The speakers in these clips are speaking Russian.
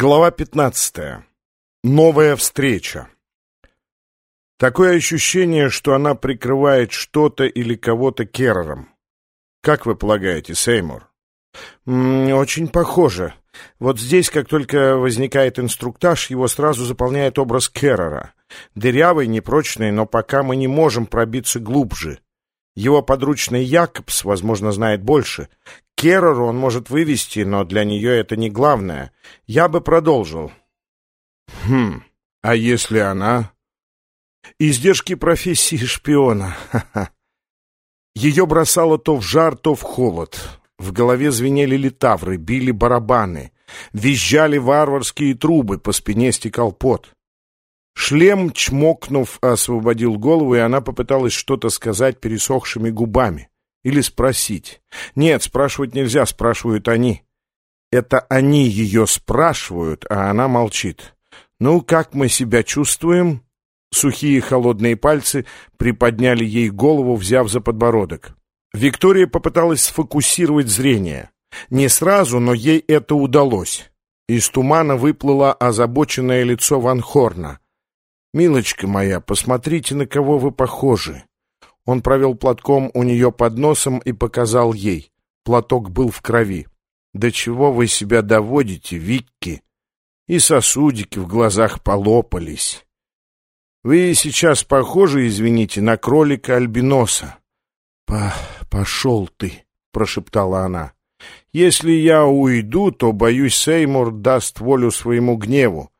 Глава 15. Новая встреча. Такое ощущение, что она прикрывает что-то или кого-то Керрером. Как вы полагаете, Сеймур? Очень похоже. Вот здесь, как только возникает инструктаж, его сразу заполняет образ Керрера. Дырявый, непрочный, но пока мы не можем пробиться глубже. Его подручный Якобс, возможно, знает больше. Керреру он может вывести, но для нее это не главное. Я бы продолжил. Хм, а если она... Издержки профессии шпиона. Ее бросало то в жар, то в холод. В голове звенели литавры, били барабаны. Визжали варварские трубы, по спине стекал пот. Шлем, чмокнув, освободил голову, и она попыталась что-то сказать пересохшими губами. Или спросить. Нет, спрашивать нельзя, спрашивают они. Это они ее спрашивают, а она молчит. «Ну, как мы себя чувствуем?» Сухие холодные пальцы приподняли ей голову, взяв за подбородок. Виктория попыталась сфокусировать зрение. Не сразу, но ей это удалось. Из тумана выплыло озабоченное лицо Ван Хорна. «Милочка моя, посмотрите, на кого вы похожи». Он провел платком у нее под носом и показал ей. Платок был в крови. «Да чего вы себя доводите, Викки?» И сосудики в глазах полопались. «Вы сейчас похожи, извините, на кролика-альбиноса». По «Пошел ты», — прошептала она. «Если я уйду, то, боюсь, Сеймур даст волю своему гневу.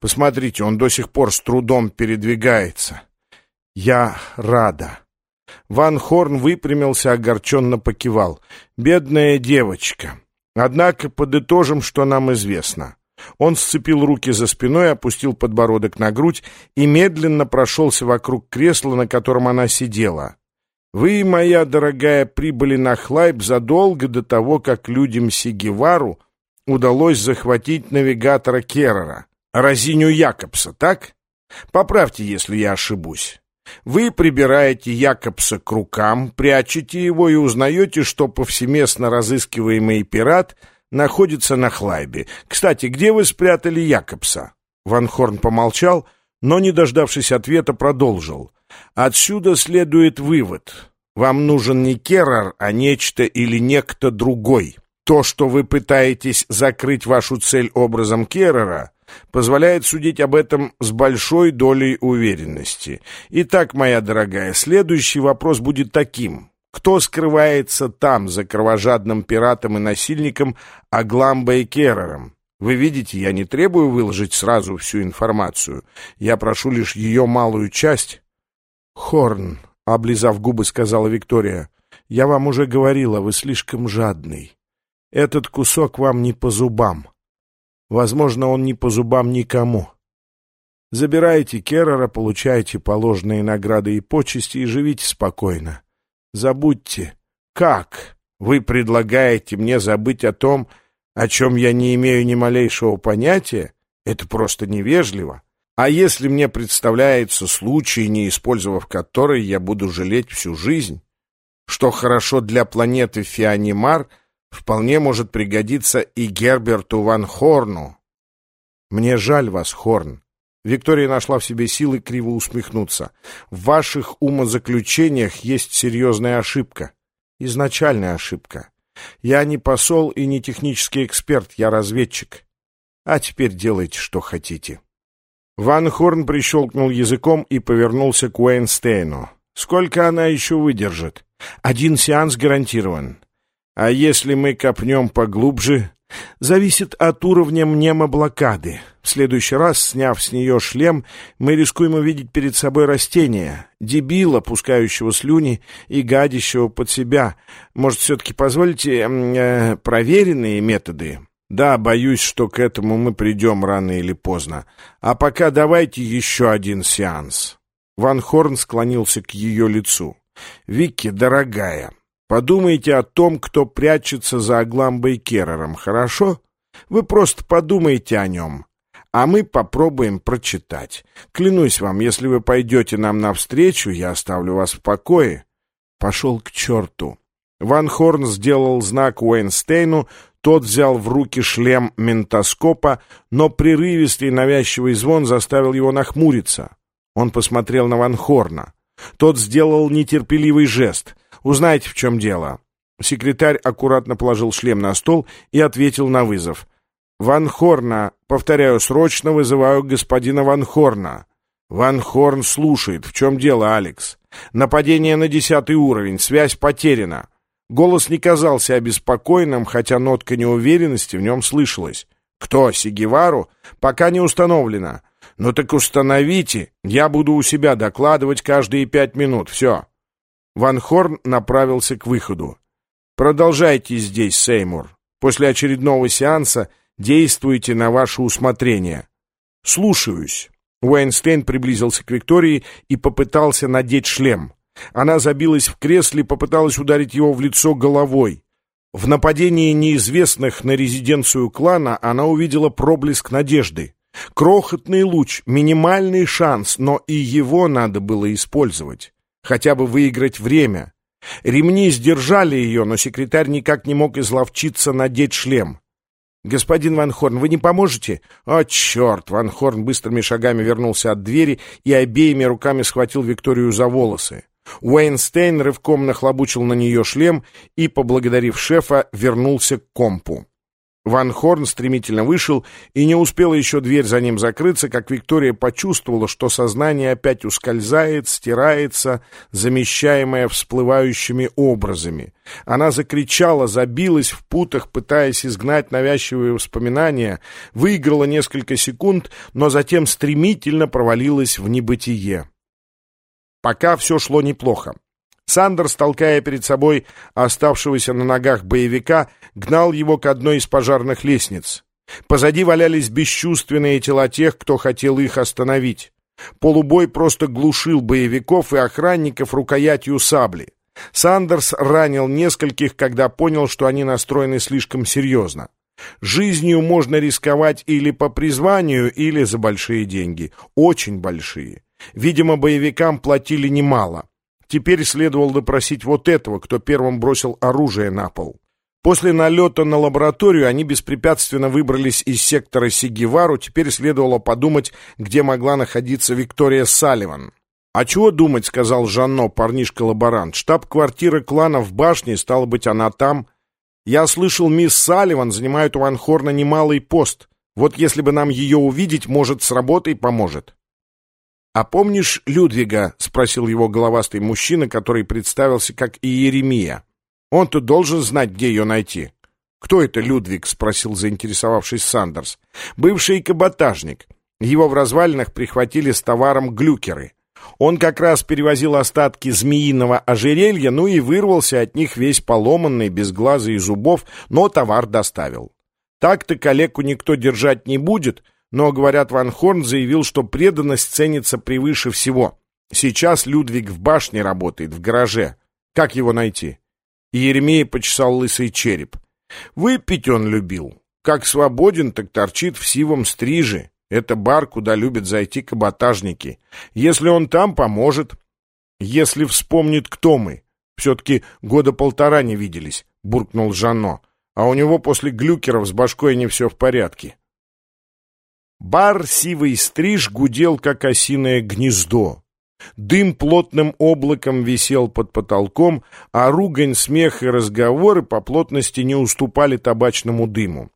Посмотрите, он до сих пор с трудом передвигается. Я рада. Ван Хорн выпрямился, огорченно покивал. Бедная девочка. Однако подытожим, что нам известно. Он сцепил руки за спиной, опустил подбородок на грудь и медленно прошелся вокруг кресла, на котором она сидела. Вы, моя дорогая, прибыли на Хлайб задолго до того, как людям Сигевару удалось захватить навигатора Керрера. Розиню Якобса, так? Поправьте, если я ошибусь. Вы прибираете Якобса к рукам, прячете его и узнаете, что повсеместно разыскиваемый пират находится на Хлайбе. Кстати, где вы спрятали Якобса? Ван Хорн помолчал, но, не дождавшись ответа, продолжил. Отсюда следует вывод. Вам нужен не Керрар, а нечто или некто другой. То, что вы пытаетесь закрыть вашу цель образом Керрера, позволяет судить об этом с большой долей уверенности. Итак, моя дорогая, следующий вопрос будет таким. Кто скрывается там, за кровожадным пиратом и насильником Агламбой Керрером? Вы видите, я не требую выложить сразу всю информацию. Я прошу лишь ее малую часть. «Хорн», — облизав губы, сказала Виктория, — «я вам уже говорила, вы слишком жадный. Этот кусок вам не по зубам». Возможно, он не по зубам никому. Забирайте Керрера, получайте положенные награды и почести и живите спокойно. Забудьте. Как? Вы предлагаете мне забыть о том, о чем я не имею ни малейшего понятия? Это просто невежливо. А если мне представляется случай, не использовав который, я буду жалеть всю жизнь? Что хорошо для планеты Фианимар — вполне может пригодиться и Герберту Ван Хорну. Мне жаль вас, Хорн. Виктория нашла в себе силы криво усмехнуться. В ваших умозаключениях есть серьезная ошибка. Изначальная ошибка. Я не посол и не технический эксперт, я разведчик. А теперь делайте, что хотите. Ван Хорн прищелкнул языком и повернулся к Уэйнстейну. Сколько она еще выдержит? Один сеанс гарантирован. А если мы копнем поглубже, зависит от уровня мнемоблокады. В следующий раз, сняв с нее шлем, мы рискуем увидеть перед собой растение, дебила, пускающего слюни и гадящего под себя. Может, все-таки позволите э, проверенные методы? Да, боюсь, что к этому мы придем рано или поздно. А пока давайте еще один сеанс. Ван Хорн склонился к ее лицу. «Вики, дорогая, Подумайте о том, кто прячется за Агламбой Керрером, хорошо? Вы просто подумайте о нем. А мы попробуем прочитать. Клянусь вам, если вы пойдете нам навстречу, я оставлю вас в покое. Пошел к черту. Ван Хорн сделал знак Уэйнстейну, Тот взял в руки шлем ментоскопа, но прерывистый навязчивый звон заставил его нахмуриться. Он посмотрел на Ван Хорна. Тот сделал нетерпеливый жест. «Узнайте, в чем дело». Секретарь аккуратно положил шлем на стол и ответил на вызов. «Ван Хорна, повторяю, срочно вызываю господина Ван Хорна». Ван Хорн слушает. «В чем дело, Алекс?» «Нападение на десятый уровень. Связь потеряна». Голос не казался обеспокоенным, хотя нотка неуверенности в нем слышалась. «Кто? Сигевару? Пока не установлено. Ну так установите. Я буду у себя докладывать каждые пять минут. Все». Ван Хорн направился к выходу. «Продолжайте здесь, Сеймур. После очередного сеанса действуйте на ваше усмотрение». «Слушаюсь». Уэйнстейн приблизился к Виктории и попытался надеть шлем. Она забилась в кресле и попыталась ударить его в лицо головой. В нападении неизвестных на резиденцию клана она увидела проблеск надежды. Крохотный луч, минимальный шанс, но и его надо было использовать. Хотя бы выиграть время. Ремни сдержали ее, но секретарь никак не мог изловчиться надеть шлем. «Господин Ван Хорн, вы не поможете?» «О, черт!» Ван Хорн быстрыми шагами вернулся от двери и обеими руками схватил Викторию за волосы. Уэйнстейн рывком нахлобучил на нее шлем и, поблагодарив шефа, вернулся к компу. Ван Хорн стремительно вышел, и не успела еще дверь за ним закрыться, как Виктория почувствовала, что сознание опять ускользает, стирается, замещаемое всплывающими образами. Она закричала, забилась в путах, пытаясь изгнать навязчивые воспоминания, выиграла несколько секунд, но затем стремительно провалилась в небытие. Пока все шло неплохо. Сандерс, толкая перед собой оставшегося на ногах боевика, гнал его к одной из пожарных лестниц. Позади валялись бесчувственные тела тех, кто хотел их остановить. Полубой просто глушил боевиков и охранников рукоятью сабли. Сандерс ранил нескольких, когда понял, что они настроены слишком серьезно. Жизнью можно рисковать или по призванию, или за большие деньги. Очень большие. Видимо, боевикам платили немало. Теперь следовало допросить вот этого, кто первым бросил оружие на пол. После налета на лабораторию они беспрепятственно выбрались из сектора Сигевару, теперь следовало подумать, где могла находиться Виктория Салливан. «А чего думать?» — сказал Жанно, парнишка-лаборант. «Штаб-квартира клана в башне, стало быть, она там. Я слышал, мисс Салливан занимает у Ванхорна немалый пост. Вот если бы нам ее увидеть, может, с работой поможет». «А помнишь Людвига?» — спросил его головастый мужчина, который представился как Иеремия. «Он-то должен знать, где ее найти». «Кто это Людвиг?» — спросил заинтересовавшись Сандерс. «Бывший каботажник. Его в развалинах прихватили с товаром глюкеры. Он как раз перевозил остатки змеиного ожерелья, ну и вырвался от них весь поломанный, без глаза и зубов, но товар доставил. Так-то коллегу никто держать не будет, — но, говорят, Ван Хорн заявил, что преданность ценится превыше всего. Сейчас Людвиг в башне работает, в гараже. Как его найти? И Еремей почесал лысый череп. Выпить он любил. Как свободен, так торчит в сивом стриже. Это бар, куда любят зайти каботажники. Если он там, поможет. Если вспомнит, кто мы. Все-таки года полтора не виделись, буркнул Жанно. А у него после глюкеров с башкой не все в порядке. Бар «Сивый стриж» гудел, как осиное гнездо. Дым плотным облаком висел под потолком, а ругань, смех и разговоры по плотности не уступали табачному дыму.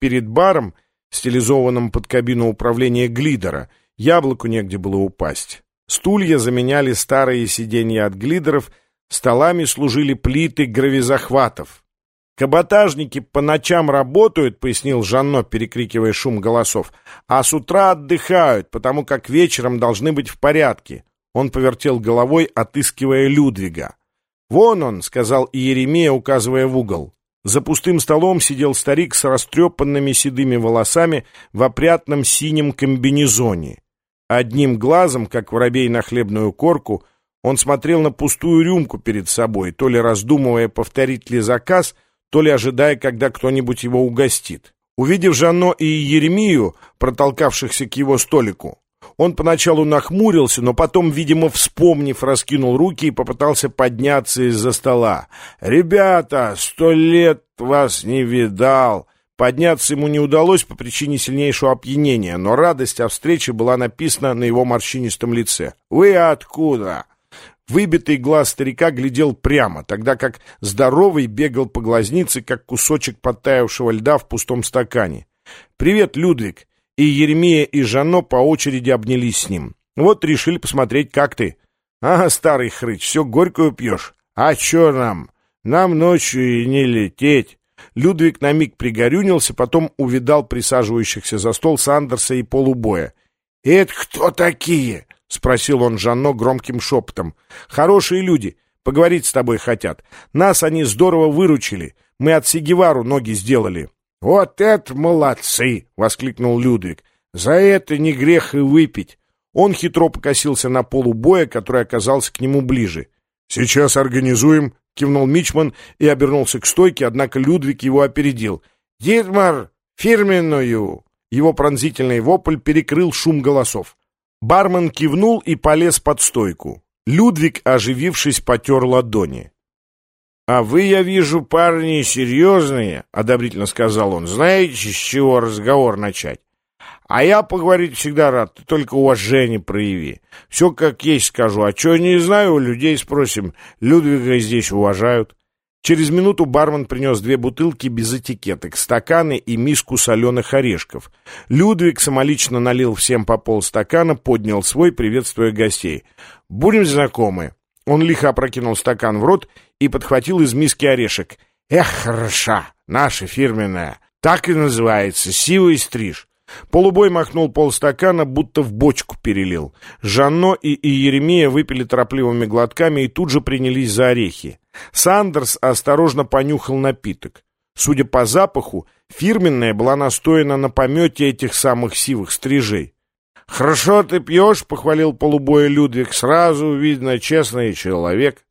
Перед баром, стилизованным под кабину управления глидера, яблоку негде было упасть. Стулья заменяли старые сиденья от глидеров, столами служили плиты гравизахватов. «Каботажники по ночам работают», — пояснил Жанно, перекрикивая шум голосов, «а с утра отдыхают, потому как вечером должны быть в порядке». Он повертел головой, отыскивая Людвига. «Вон он», — сказал Иеремия, указывая в угол. За пустым столом сидел старик с растрепанными седыми волосами в опрятном синем комбинезоне. Одним глазом, как воробей на хлебную корку, он смотрел на пустую рюмку перед собой, то ли раздумывая, повторить ли заказ — то ли ожидая, когда кто-нибудь его угостит. Увидев Жанно и Еремию, протолкавшихся к его столику, Он поначалу нахмурился, но потом, видимо, вспомнив, раскинул руки и попытался подняться из-за стола. «Ребята, сто лет вас не видал!» Подняться ему не удалось по причине сильнейшего опьянения, но радость о встрече была написана на его морщинистом лице. «Вы откуда?» Выбитый глаз старика глядел прямо, тогда как здоровый бегал по глазнице, как кусочек подтаявшего льда в пустом стакане. «Привет, Людвиг!» И Еремия и Жано по очереди обнялись с ним. «Вот решили посмотреть, как ты». «Ага, старый хрыч, все горькую пьешь». «А че нам? Нам ночью и не лететь». Людвиг на миг пригорюнился, потом увидал присаживающихся за стол Сандерса и полубоя. «Это кто такие?» — спросил он Жанно громким шепотом. «Хорошие люди. Поговорить с тобой хотят. Нас они здорово выручили. Мы от Сигевару ноги сделали». «Вот это молодцы!» — воскликнул Людвиг. «За это не грех и выпить». Он хитро покосился на полубоя, который оказался к нему ближе. «Сейчас организуем — кивнул Мичман и обернулся к стойке, однако Людвиг его опередил. «Дитмар, фирменную!» Его пронзительный вопль перекрыл шум голосов. Бармен кивнул и полез под стойку. Людвиг, оживившись, потер ладони. «А вы, я вижу, парни серьезные», — одобрительно сказал он. «Знаете, с чего разговор начать? А я поговорить всегда рад, ты только уважение прояви. Все как есть скажу, а что не знаю, у людей спросим. Людвига здесь уважают. Через минуту бармен принес две бутылки без этикеток, стаканы и миску соленых орешков. Людвиг самолично налил всем по полстакана, поднял свой, приветствуя гостей. «Будем знакомы». Он лихо опрокинул стакан в рот и подхватил из миски орешек. «Эх, хороша, наша фирменная. Так и называется, сивый стриж». Полубой махнул полстакана, будто в бочку перелил. Жанно и Иеремия выпили торопливыми глотками и тут же принялись за орехи. Сандерс осторожно понюхал напиток. Судя по запаху, фирменная была настоена на помете этих самых сивых стрижей. «Хорошо ты пьешь», — похвалил полубоя Людвиг, — «сразу видно честный человек».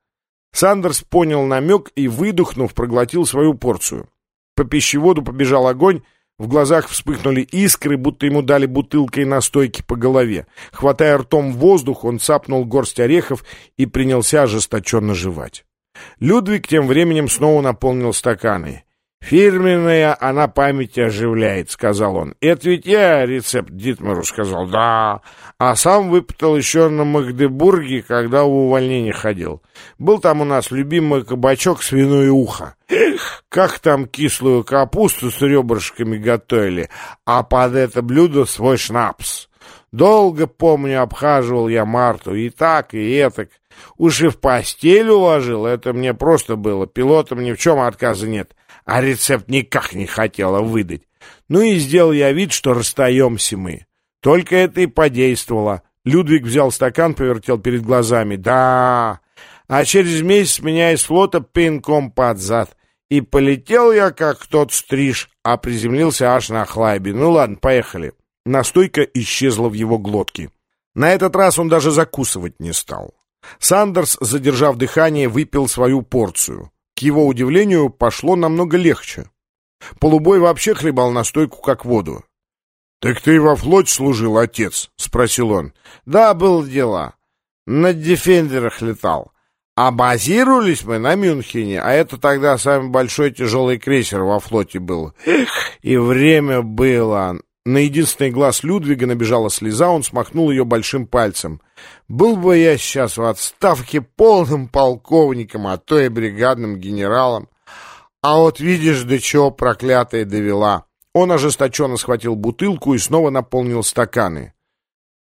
Сандерс понял намек и, выдохнув, проглотил свою порцию. По пищеводу побежал огонь, в глазах вспыхнули искры, будто ему дали бутылкой настойки по голове. Хватая ртом воздух, он цапнул горсть орехов и принялся ожесточенно жевать. Людвиг тем временем снова наполнил стаканы. «Фирменная она память оживляет», — сказал он. «Это ведь я рецепт Дитмару сказал». «Да». А сам выпытал еще на Магдебурге, когда в увольнение ходил. Был там у нас любимый кабачок свиное ухо. Эх, как там кислую капусту с ребрышками готовили, а под это блюдо свой шнапс. Долго, помню, обхаживал я Марту, и так, и этак. Уж и в постель уложил, это мне просто было. Пилотам ни в чем отказа нет а рецепт никак не хотела выдать. Ну и сделал я вид, что расстаемся мы. Только это и подействовало. Людвиг взял стакан, повертел перед глазами. Да, а через месяц меня из флота пинком под зад. И полетел я, как тот стриж, а приземлился аж на хлайбе. Ну ладно, поехали. Настойка исчезла в его глотке. На этот раз он даже закусывать не стал. Сандерс, задержав дыхание, выпил свою порцию. Его удивлению, пошло намного легче. Полубой вообще хлебал настойку как воду. «Так ты во флоте служил, отец?» — спросил он. «Да, был дела. На дефендерах летал. А базировались мы на Мюнхене, а это тогда самый большой тяжелый крейсер во флоте был. Эх, и время было. На единственный глаз Людвига набежала слеза, он смахнул ее большим пальцем. «Был бы я сейчас в отставке полным полковником, а то и бригадным генералом. А вот видишь, до чего проклятая довела». Он ожесточенно схватил бутылку и снова наполнил стаканы.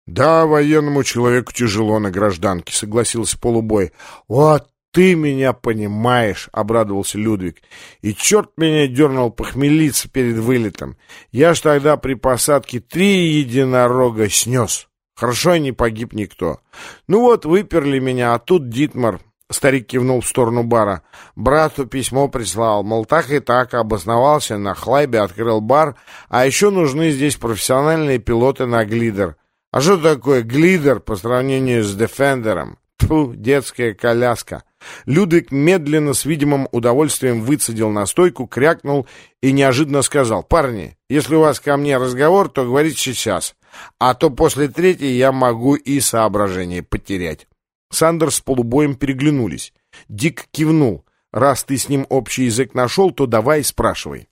«Да, военному человеку тяжело на гражданке», — согласился полубой. «Вот ты меня понимаешь», — обрадовался Людвиг. «И черт меня дернул похмелиться перед вылетом. Я ж тогда при посадке три единорога снес. Хорошо, не погиб никто. Ну вот, выперли меня, а тут Дитмар». Старик кивнул в сторону бара. Брату письмо прислал, мол, так и так, обосновался на Хлайбе, открыл бар, а еще нужны здесь профессиональные пилоты на глидер. А что такое глидер по сравнению с Дефендером? Тьфу, детская коляска. Людвиг медленно, с видимым удовольствием выцедил настойку, крякнул и неожиданно сказал, «Парни, если у вас ко мне разговор, то говорите сейчас. А то после третьей я могу и соображение потерять. Сандерс с полубоем переглянулись. Дик кивнул. «Раз ты с ним общий язык нашел, то давай спрашивай».